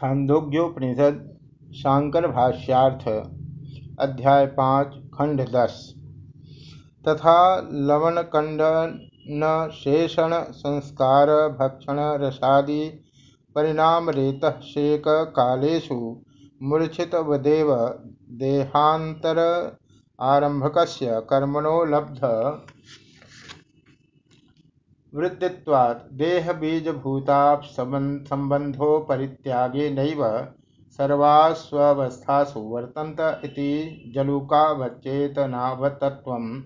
छांदोग्योपनिषद शांकर भाष्यार्थ अध्याय पाँच, खंड दस। तथा लवणकंडन शेषण संस्कार भक्षण रसादि परिणाम रेत शेक कालेषु मूर्छितवदेव देहांतर आरंभकस्य कर्मणो लब्ध वृद्धित्वात् देहबीजभूतापसंबंधो परित्यागेनैव सर्वास्वस्थासु वर्तन्त इति जलूकावचेतनावतत्वं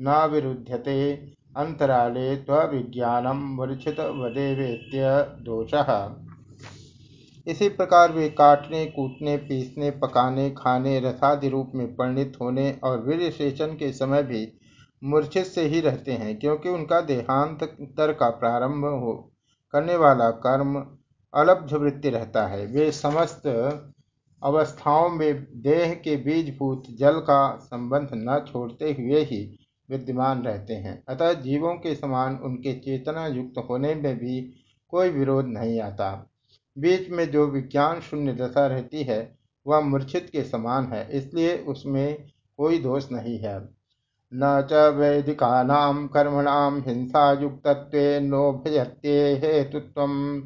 न विरुध्यते। अंतराले त्वविज्ञानम मूर्छितवदेवेत्य दोषः। इसी प्रकार वे काटने, कूटने, पीसने, पकाने, खाने रसादि रूप में परिणित होने और वीर के समय भी मूर्छित से ही रहते हैं, क्योंकि उनका देहांतर का प्रारंभ हो, करने वाला कर्म अलब्ध वृत्ति रहता है। वे समस्त अवस्थाओं में देह के बीजभूत जल का संबंध न छोड़ते हुए ही विद्यमान रहते हैं। अतः जीवों के समान उनके चेतना युक्त होने में भी कोई विरोध नहीं आता। बीच में जो विज्ञान शून्य दशा रहती है, वह मूर्छित के समान है, इसलिए उसमें कोई दोष नहीं है। न च वैदिकानां कर्मणां हेतुत्वं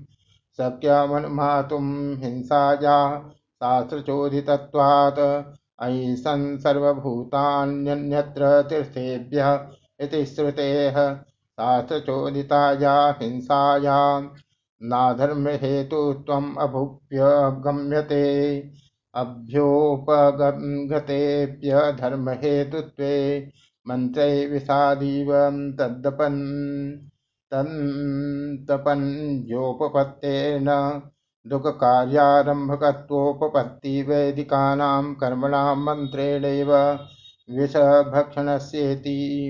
शक्यमनुमातुं हिंसाया शास्त्रचोदितत्वात्। अयि सन् सर्वभूतान्यन्यत्र तीर्थेभ्यः इति श्रुतेः शास्त्रचोदिताया हिंसायां नाधर्महेतुत्वम् अभुप्यगम्यते। अभ्योपगतेभ्यधर्महेतुत्वे मंत्रै विषादीव तद्दपन् तन्तपन्योपपत्तेन दुःखकार्यारम्भकत्वोपपत्ति वैदिकानां कर्मणां मन्त्रेणैव विषभक्षणस्येति।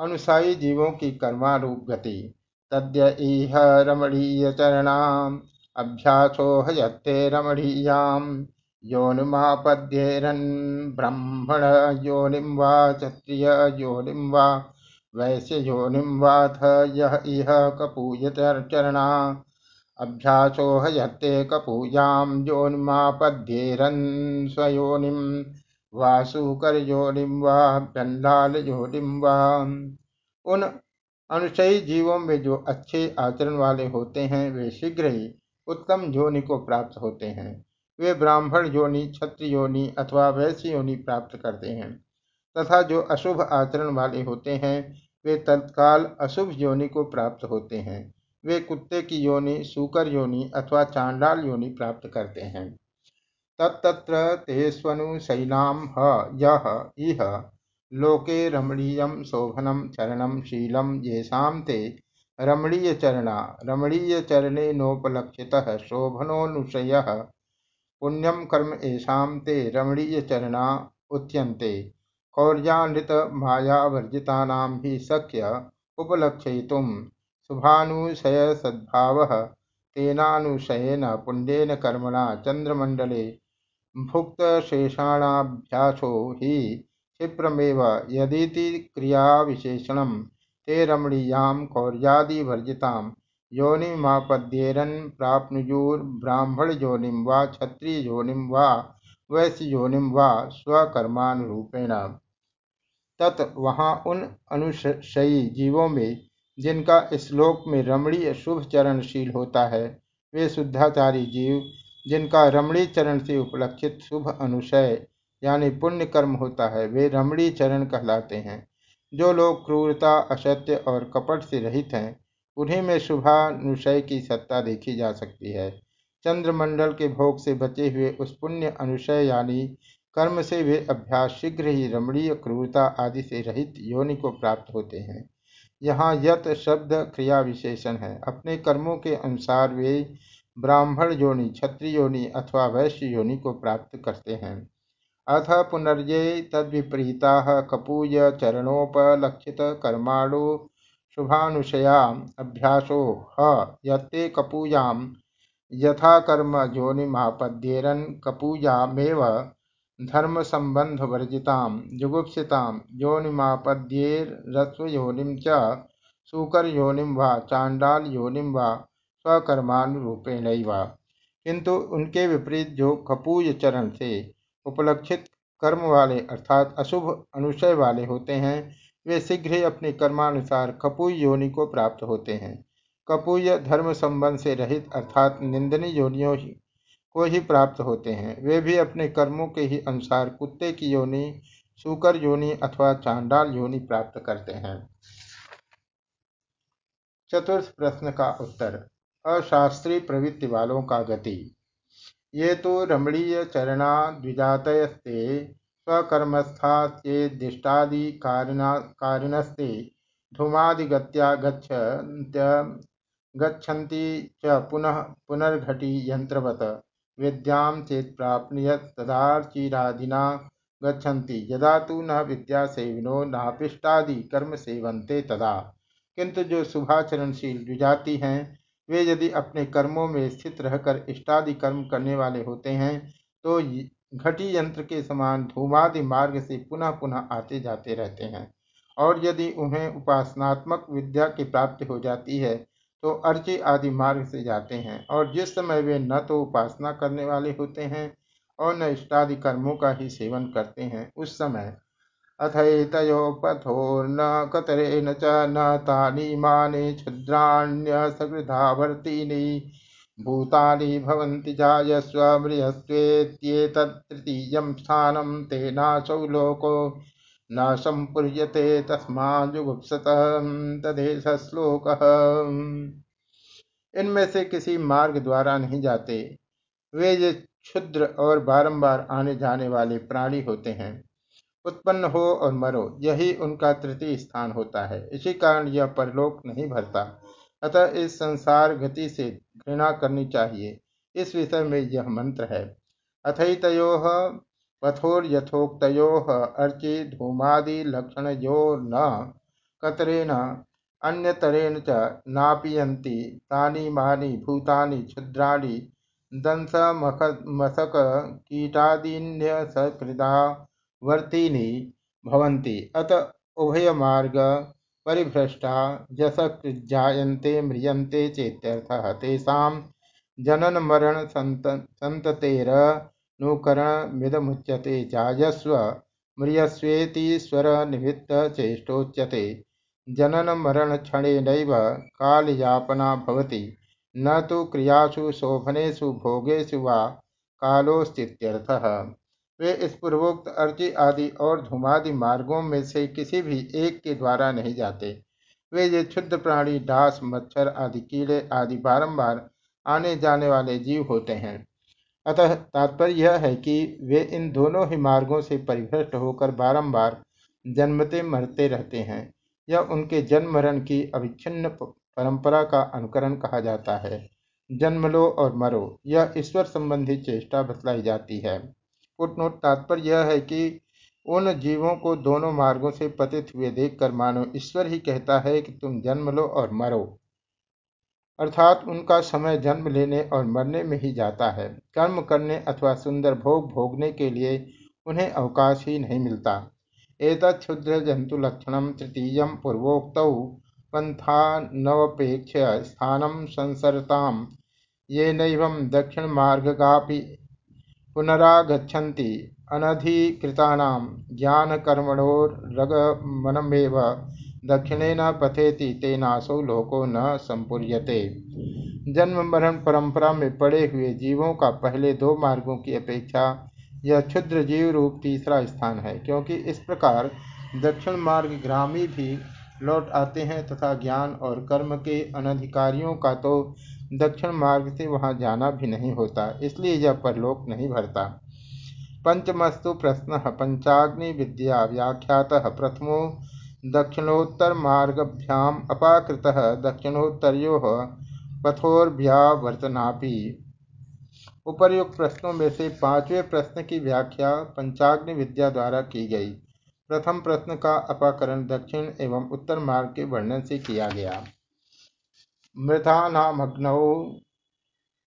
अनुसायी जीवों की कर्मारूप गति तद्य इह रमणीय चरणाम अभ्यासो हयत्ते रमणीयाम। योनिमापद्येरन् ब्रह्मण योनिं वा क्षत्रिय योनिं वा वैश्य योनिं वाथ यह इह कपूयचरणा अभ्यासो हयत्ते कपूयां योनिमापद्येरन् स्वयोनिं वा योनिं वा योनिं वा। उन अनुचयी जीवों में जो अच्छे आचरण वाले होते हैं, वे शीघ्र ही उत्तम योनि को प्राप्त होते हैं। वे ब्राह्मण योनि क्षत्र योनि अथवा वैश्य योनि प्राप्त करते हैं, तथा जो अशुभ आचरण वाले होते हैं, वे तत्काल अशुभ योनि को प्राप्त होते हैं। वे कुत्ते की योनि, सूकर योनि अथवा चांडाल योनि प्राप्त करते हैं। तत्र ते स्वनुशैनाम ह यह इह, लोके रमणीय शोभनम चरणम शीलम येषां ते रमणीयचरणा रमणीयचरणेनोपलक्षितः शोभनोनुशयः पुण्यम कर्म येषां ते रमणीयचरणा उच्यन्ते कौर्यानृतमायावर्जितानां हि शक्य उपलक्षयितुं शुभानुशयसद्भावः। तेनानुशयेन पुण्येन कर्मणा चन्द्रमण्डले भुक्तशेषाणाभ्यासो हि क्षिप्रमेव यदिति क्रियाविशेषणं। ते रमणीयां कौर्यादिवर्जितां योनिमापद्येरन् प्राप्नुयुर्ब्राह्मणयोनिं वा क्षत्रिययोनिं वा वैश्ययोनिं वा स्वकर्मानुरूपेण। तत् वहाँ उन अनुशयी जीवों में, जिनका श्लोक में रमणीय शुभ चरणशील होता है, वे शुद्धाचारी जीव, जिनका रमणी चरण से उपलक्षित शुभ अनुशय, यानी पुण्य कर्म होता है, वे रमणी चरण कहलाते हैं। जो लोग क्रूरता, असत्य और कपट से रहित हैं उन्हीं में शुभानुशय की सत्ता देखी जा सकती है। चंद्रमंडल के भोग से बचे हुए उस पुण्य अनुशय यानी कर्म से वे अभ्यास शीघ्र ही रमणीय क्रूरता आदि से रहित योनि को प्राप्त होते हैं। यहाँ यत शब्द क्रिया विशेषण है। अपने कर्मों के अनुसार वे ब्राह्मण योनि, क्षत्रिय योनि अथवा वैश्य योनि को प्राप्त करते हैं। अथ पुनर्ये तद्विपरीता कपूय चरणोपलक्षित कर्माणु शुभानुशया अभ्यासो ह यत्ते कपूयां यथा कर्म योनिमापद्येरन् कपूयामेव धर्मसम्बन्धवर्जितां जुगुप्सितां योनिमापद्येरस्वयोनिं च शूकरयोनिं वा चाण्डालयोनिं वा किंतु उनके विपरीत जो कपूय चरण से उपलक्षित कर्म वाले अर्थात अशुभ अनुशय वाले होते हैं वे शीघ्र ही अपने कर्मानुसार कपूय योनि को प्राप्त होते हैं। कपूय धर्म संबंध से रहित अर्थात निंदनी योनियों को ही प्राप्त होते हैं। वे भी अपने कर्मों के ही अनुसार कुत्ते की योनि, सुकर योनि अथवा चांडाल योनि प्राप्त करते हैं। चतुर्थ प्रश्न का उत्तर अशास्त्रीय प्रवृत्ति वालों का गति। ये तो रमणीय चरणा द्विजातस्ते स्वकर्मस्थास्ते धूमादिगत्या गच्छन्ति च पुनः पुनर्घटी चेत प्राप्नुयत तदाचिरादिना गच्छन्ति। यदा तो न विद्यासेविनो नापिष्टादि कर्म सेवन्ते तदा। किंतु जो शुभाचरणशील द्विजाति हैं, वे यदि अपने कर्मों में स्थित रहकर इष्टादि कर्म करने वाले होते हैं तो घटी यंत्र के समान धूमादि मार्ग से पुनः पुनः आते जाते रहते हैं। और यदि उन्हें उपासनात्मक विद्या की प्राप्ति हो जाती है तो अर्ची आदि मार्ग से जाते हैं। और जिस समय वे न तो उपासना करने वाले होते हैं और न इष्टादि कर्मों का ही सेवन करते हैं, उस समय अथैतयो पथोर्न न च न तानि माने क्षुद्राण्यसकृधावर्तीनि भवन्ति जायस्व म्रियस्वेत्येतत्तृतीयं स्थानं तेनासौ लोको न सम्पूर्यते तस्माजुगुप्सत तदेश श्लोक इनमें से किसी मार्ग द्वारा नहीं जाते, वे ये क्षुद्र और बारंबार आने जाने वाले प्राणी होते हैं। उत्पन्न हो और मरो, यही उनका तृतीय स्थान होता है। इसी कारण यह परलोक नहीं भरता। अतः इस संसार गति से घृणा करनी चाहिए। इस विषय में यह मंत्र है। अथतयो पथोर यथोक्त अर्चि यो न कतरेण अन्यतरेण च नापीयन्ति तानि मानि भूतानि क्षुद्राणि दंस मसक कीटादीन्यसकृदा वर्तिनी भवन्ति। अत उभयमार्ग परिभ्रष्टा यशकृजायन्ते म्रियन्ते चेत्यर्थः तेषां जननमरण सन्ततेरनुकरणमिदमुच्यते जायस्व म्रियस्वेतीश्वरनिमित्तचेष्टोच्यते जननमरणक्षणेनैव कालयापना भवति, न तो क्रियासु शोभनेषु भोगेषु वा कालोस्तीत्यर्थः वे इस पूर्वोक्त अर्ची आदि और धूमादि मार्गों में से किसी भी एक के द्वारा नहीं जाते। वे ये क्षुद्र प्राणी, डास, मच्छर आदि, कीड़े आदि बारंबार आने जाने वाले जीव होते हैं। अतः तात्पर्य यह है कि वे इन दोनों ही मार्गों से परिभ्रष्ट होकर बारंबार जन्मते मरते रहते हैं। यह उनके जन्म मरण की अविच्छिन्न परंपरा का अनुकरण कहा जाता है। जन्म लो और मरो, यह ईश्वर संबंधी चेष्टा बतलाई जाती है। फुटनोट तात्पर्य यह है कि उन जीवों को दोनों मार्गों से पतित हुए देखकर मानो ईश्वर ही कहता है कि तुम जन्म लो और मरो। अर्थात उनका समय जन्म लेने और मरने में ही जाता है। कर्म करने अथवा सुंदर भोग भोगने के लिए उन्हें अवकाश ही नहीं मिलता। एक क्षुद्र जंतु लक्षण तृतीय पूर्वोक्त पंथा नवपेक्ष स्थानम संसरताम ये नैव दक्षिण मार्गापि पुनरागछन्ति अनधिकृतानां ज्ञानकर्मणोरगमनमेव दक्षिणेन पथेति तेनासो लोको न संपूर्यते। जन्म, मरण, परंपरा में पड़े हुए जीवों का पहले दो मार्गों की अपेक्षा यह क्षुद्र जीव रूप तीसरा स्थान है, क्योंकि इस प्रकार दक्षिण मार्ग ग्रामी भी लौट आते हैं तथा ज्ञान और कर्म के अनधिकारियों का तो दक्षिण मार्ग से वहाँ जाना भी नहीं होता, इसलिए यह परलोक नहीं भरता। पंचमस्तु प्रश्न पंचाग्नि विद्या व्याख्यात प्रथमो दक्षिणोत्तर मार्गभ्याम अपाकृत दक्षिणोत्तरो पथोर्भ्यावर्तनापि। उपर्युक्त प्रश्नों में से पाँचवें प्रश्न की व्याख्या पंचाग्नि विद्या द्वारा की गई। प्रथम प्रश्न का अपाकरण दक्षिण एवं उत्तर मार्ग के वर्णन से किया गया। मृतानामग्नौ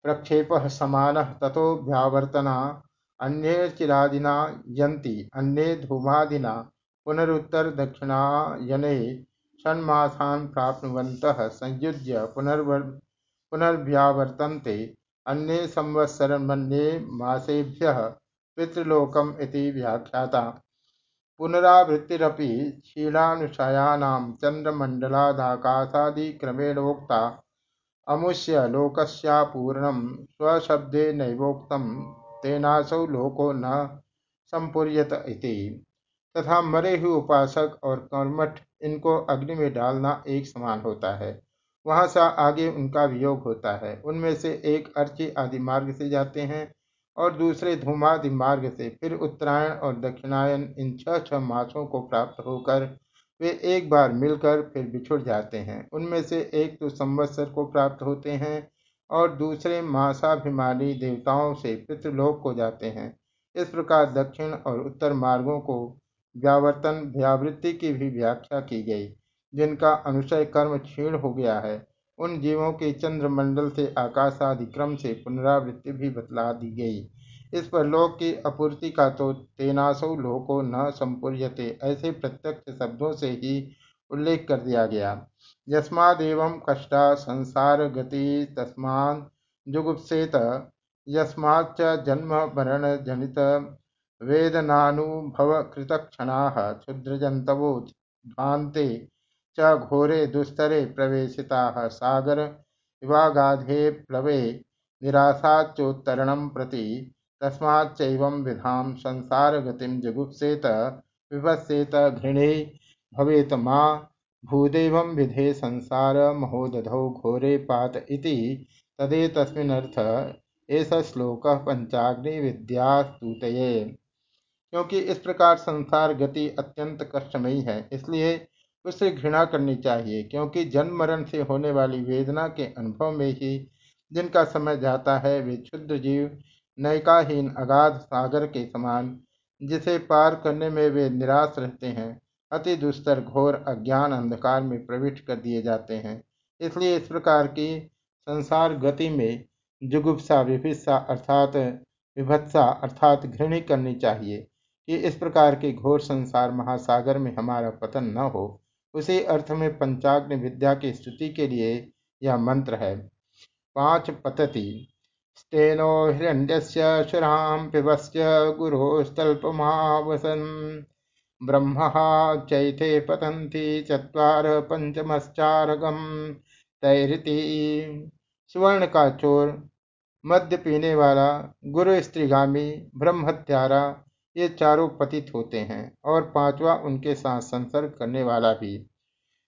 प्रक्षेपः समानः ततोऽभ्यावर्तना अन्ये चिरादिना यन्ति, अन्ये धूमादिना, पुनरुत्तरदक्षिणायने षण्मासान् प्राप्नुवन्तः संयुज्य पुनर्वर, पुनर्व्यावर्तन्ते, अन्ये संवत्सरमन्ये मासेभ्यः पितृलोकम् इति व्याख्याता। पुनरावृत्तिरपि क्षीणानुशयानां चन्द्रमण्डलादाकाशादिक्रमेणोक्ता अमुष्य लोकस्यापूर्णं स्वशब्देनैवोक्तं तेनासौ लोको न संपूर्यत इति। तथा मरे हुए उपासक और कर्मठ, इनको अग्नि में डालना एक समान होता है। वहाँ से आगे उनका वियोग होता है। उनमें से एक अर्ची आदि मार्ग से जाते हैं। और दूसरे धूमादि मार्ग से फिर उत्तरायण और दक्षिणायन इन छह छह मासों को प्राप्त होकर वे एक बार मिलकर फिर बिछुड़ जाते हैं। उनमें से एक तो संवत्सर को प्राप्त होते हैं और दूसरे मासाभिमानी देवताओं से पितृलोक को जाते हैं। इस प्रकार दक्षिण और उत्तर मार्गों को व्यावर्तन, व्यावृत्ति की भी व्याख्या की गई, जिनका अनुशय कर्म क्षीण हो गया है। उन जीवों के चंद्रमंडल से आकाश आदि क्रम से पुनरावृत्ति भी बतला दी गई। इस पर लोक की अपूर्ति का तो तेनासो लोको न संपूर्यते ऐसे प्रत्यक्ष शब्दों से ही उल्लेख कर दिया गया। यस्मादेव कष्टा संसार गति तस्मान जुगुप्सेत, यस्माच्च जन्म मरण जनित वेदनानुभव कृतक्षणा क्षुद्रजंतवो ध्वान्ते च घोरे दुस्तरे प्रवेशिताः। सागर इवागाधे प्लवे निराशाच्चोत्तरणं प्रति तस्माच्चैवं विधां संसारगतिं जुगुप्सेत विभत्सेत घृणे भवेत मा भूदेवं विधे संसार महोदधौ घोरे पात इति श्लोक पंचाग्नि विद्यास्तुतये क्योंकि इस प्रकार संसार गति अत्यंत कष्टमयी है, इसलिए उससे घृणा करनी चाहिए, क्योंकि जन्म मरण से होने वाली वेदना के अनुभव में ही जिनका समय जाता है, वे क्षुद्र जीव, नयिकाहीन अगाध सागर के समान, जिसे पार करने में वे निराश रहते हैं। अति दुस्तर, घोर अज्ञान अंधकार में प्रविष्ट कर दिए जाते हैं। इसलिए इस प्रकार की संसार गति में जुगुप्सा विभित्सा अर्थात विभत्सा अर्थात घृणी करनी चाहिए कि इस प्रकार के घोर संसार महासागर में हमारा पतन न हो। उसी अर्थ में पंचाग्नि विद्या की स्तुति के लिए यह मंत्र है। पाँच पतति। स्तेनो हिरण्यस्य शुरां पिबस्य गुरोस्तल्पमावसन्। ब्रह्म चैथे पतन्ति चत्वार पंचमश्चारगम तैरिति। सुवर्ण का चोर मद्य पीने वाला गुरु स्त्रीगामी ब्रह्मत्यारा ये चारों पतित होते हैं और पांचवा उनके साथ संसर्ग करने वाला भी।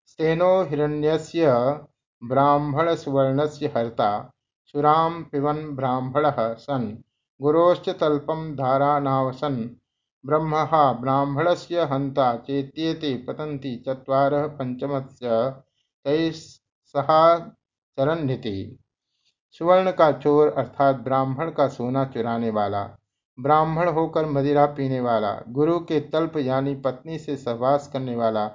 स्तेनो हिरण्यस्य ब्राह्मण सुवर्णस्य हर्ता, सुराम पिबन ब्राह्मण सन, गुरोश्च तल्पम धारानावसन ब्रह्म ब्राह्मण से हंता चेत्येते पतंति चत्वारः पंचमस्य तैस्सहा चरन्निति। सुवर्ण का चोर अर्थात ब्राह्मण का सोना चुराने वाला ब्राह्मण होकर मदिरा पीने वाला, गुरु के तल्प यानी पत्नी से सहवास करने वाला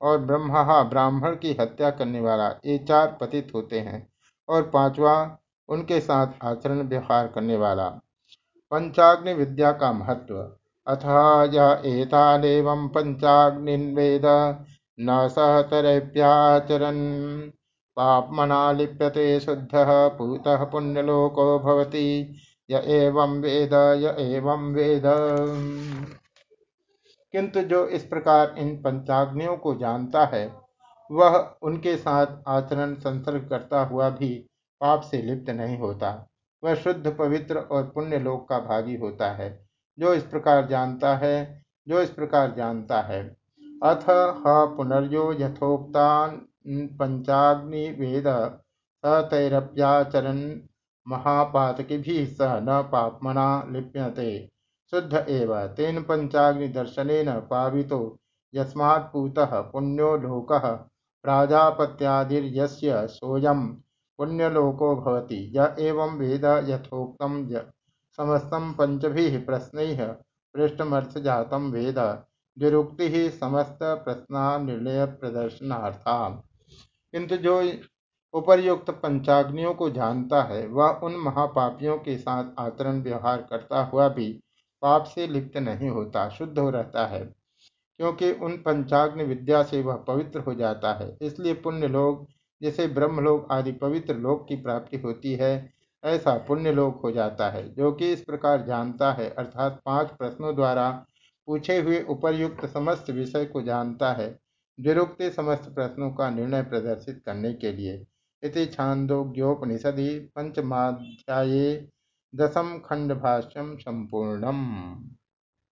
और ब्रह्मा ब्राह्मण की हत्या करने वाला, ये चार पतित होते हैं और पांचवा उनके साथ आचरण व्यवहार करने वाला। पंचाग्नि विद्या का महत्व अथ एतानेव पंचाग्निवेद न सहतरेप्याचरन् पापमना लिप्यते शुद्ध, पूत पुण्यलोको भवति। य एवं वेद, य एवं वेद। किंतु जो इस प्रकार इन पंचाग्नियों को जानता है, वह उनके साथ आचरण संसर्ग करता हुआ भी पाप से लिप्त नहीं होता। वह शुद्ध, पवित्र और पुण्य लोक का भागी होता है। जो इस प्रकार जानता है, जो इस प्रकार जानता है। अथ ह पुनर्यो यथोक्तान पंचाग्नि वेद सतैरप्याचरण महापातकी स न पापमना लिप्यते। शुद्ध एव तेन पंचाग्निदर्शनेन पावितो। यस्मात्पूतः पुण्यो लोकः प्राजापत्यादिर्यस्य सोऽयं पुण्यलोको भवति। य एवं वेद यथोक्तं समस्तं पञ्चभिः प्रश्नैः पृष्ठमर्थजातं वेद। दुरुक्तिः समस्तप्रश्नानिर्णयप्रदर्शनार्था किंतु जो उपर्युक्त पंचाग्नियों को जानता है, वह उन महापापियों के साथ आचरण व्यवहार करता हुआ भी पाप से लिप्त नहीं होता, शुद्ध हो रहता है, क्योंकि उन पंचाग्नि विद्या से वह पवित्र हो जाता है। इसलिए पुण्य लोग जिसे ब्रह्मलोक आदि पवित्र लोक की प्राप्ति होती है, ऐसा पुण्य लोक हो जाता है, जो कि इस प्रकार जानता है, अर्थात पाँच प्रश्नों द्वारा पूछे हुए उपर्युक्त समस्त विषय को जानता है, विरुक्ति समस्त प्रश्नों का निर्णय प्रदर्शित करने के लिए। इति छांदोग्योपनिषदि पंचमाध्याय दशम खंडभाष्यम संपूर्णम